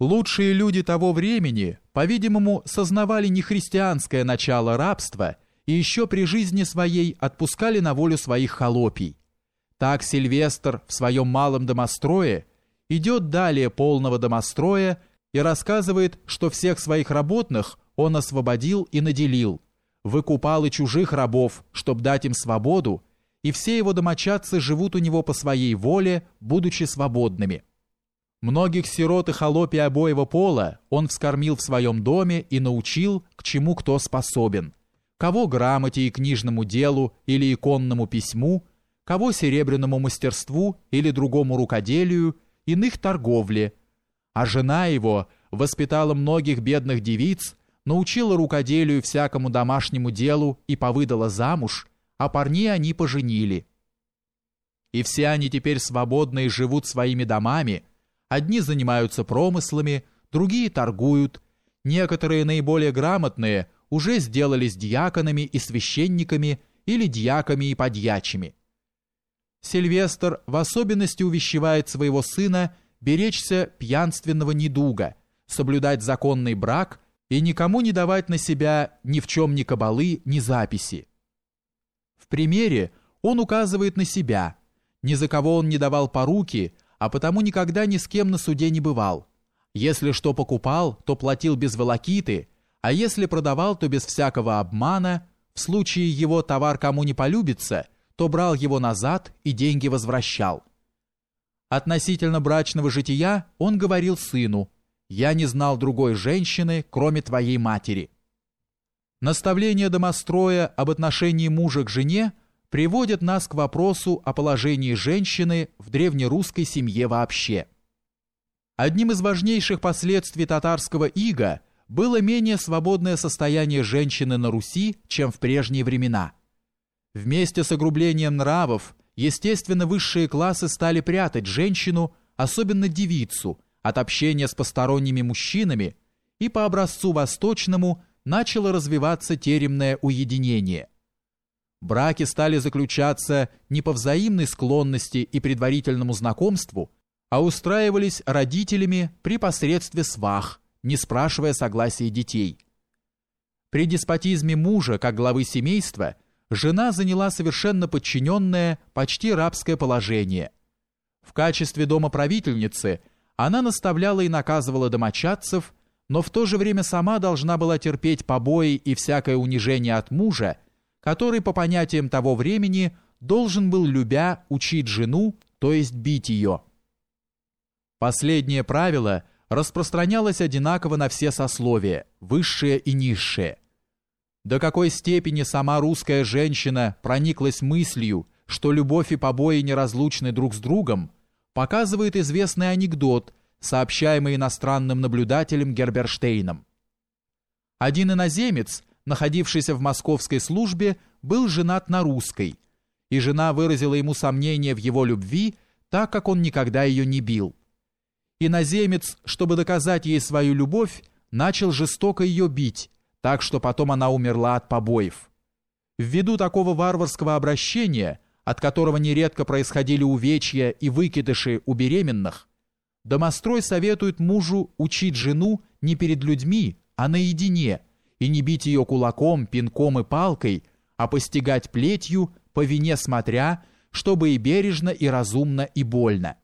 Лучшие люди того времени, по-видимому, сознавали нехристианское начало рабства и еще при жизни своей отпускали на волю своих холопий. Так Сильвестр в своем малом домострое идет далее полного домостроя и рассказывает, что всех своих работных он освободил и наделил, выкупал и чужих рабов, чтобы дать им свободу, и все его домочадцы живут у него по своей воле, будучи свободными. Многих сирот и холопий обоего пола он вскормил в своем доме и научил, к чему кто способен. Кого грамоте и книжному делу или иконному письму, кого серебряному мастерству или другому рукоделию, иных торговле. А жена его воспитала многих бедных девиц, научила рукоделию всякому домашнему делу и повыдала замуж, а парней они поженили. И все они теперь свободно и живут своими домами, Одни занимаются промыслами, другие торгуют. Некоторые наиболее грамотные уже сделались диаконами и священниками или дьяками и подьячими. Сильвестр в особенности увещевает своего сына беречься пьянственного недуга, соблюдать законный брак и никому не давать на себя ни в чем ни кабалы, ни записи. В примере он указывает на себя, ни за кого он не давал поруки, а потому никогда ни с кем на суде не бывал. Если что покупал, то платил без волокиты, а если продавал, то без всякого обмана. В случае его товар кому не полюбится, то брал его назад и деньги возвращал. Относительно брачного жития он говорил сыну, «Я не знал другой женщины, кроме твоей матери». Наставление домостроя об отношении мужа к жене – приводят нас к вопросу о положении женщины в древнерусской семье вообще. Одним из важнейших последствий татарского ига было менее свободное состояние женщины на Руси, чем в прежние времена. Вместе с огрублением нравов, естественно, высшие классы стали прятать женщину, особенно девицу, от общения с посторонними мужчинами, и по образцу восточному начало развиваться теремное уединение – Браки стали заключаться не по взаимной склонности и предварительному знакомству, а устраивались родителями при посредстве свах, не спрашивая согласия детей. При деспотизме мужа как главы семейства жена заняла совершенно подчиненное, почти рабское положение. В качестве домоправительницы она наставляла и наказывала домочадцев, но в то же время сама должна была терпеть побои и всякое унижение от мужа, который по понятиям того времени должен был, любя, учить жену, то есть бить ее. Последнее правило распространялось одинаково на все сословия, высшие и низшие. До какой степени сама русская женщина прониклась мыслью, что любовь и побои неразлучны друг с другом, показывает известный анекдот, сообщаемый иностранным наблюдателем Герберштейном. Один иноземец находившийся в московской службе, был женат на русской, и жена выразила ему сомнение в его любви, так как он никогда ее не бил. Иноземец, чтобы доказать ей свою любовь, начал жестоко ее бить, так что потом она умерла от побоев. Ввиду такого варварского обращения, от которого нередко происходили увечья и выкидыши у беременных, домострой советует мужу учить жену не перед людьми, а наедине – и не бить ее кулаком, пинком и палкой, а постигать плетью, по вине смотря, чтобы и бережно, и разумно, и больно.